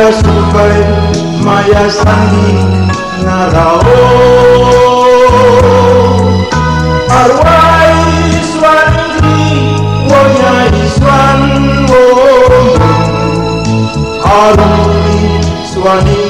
Ya supai maya sandi narao Arwai iswan ingri wonya iswan wo Arumi swan ingri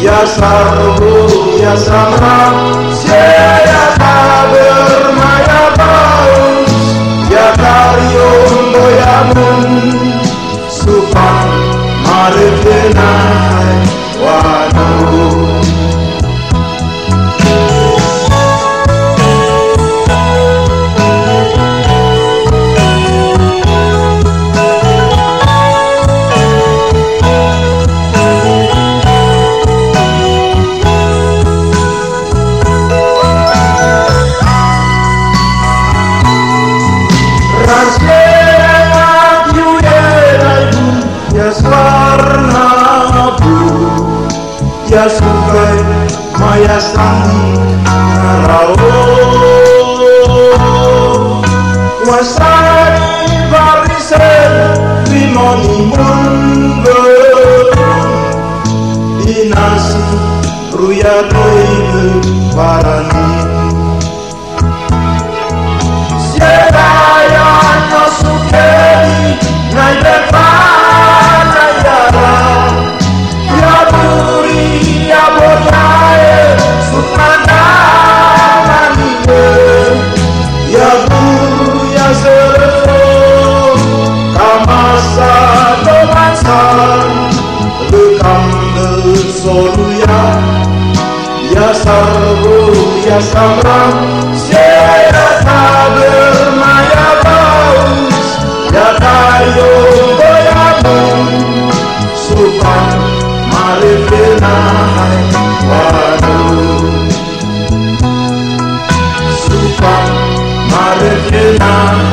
Я сорву, я собрал все Ya sukai maya sandi narao Wasari varise limoni ruya doibe Sarvu yaşamam Şeye yatarım ayağımız Yatar yolda yapım Sufan marifina hayvanım Sufan marifina hayvanım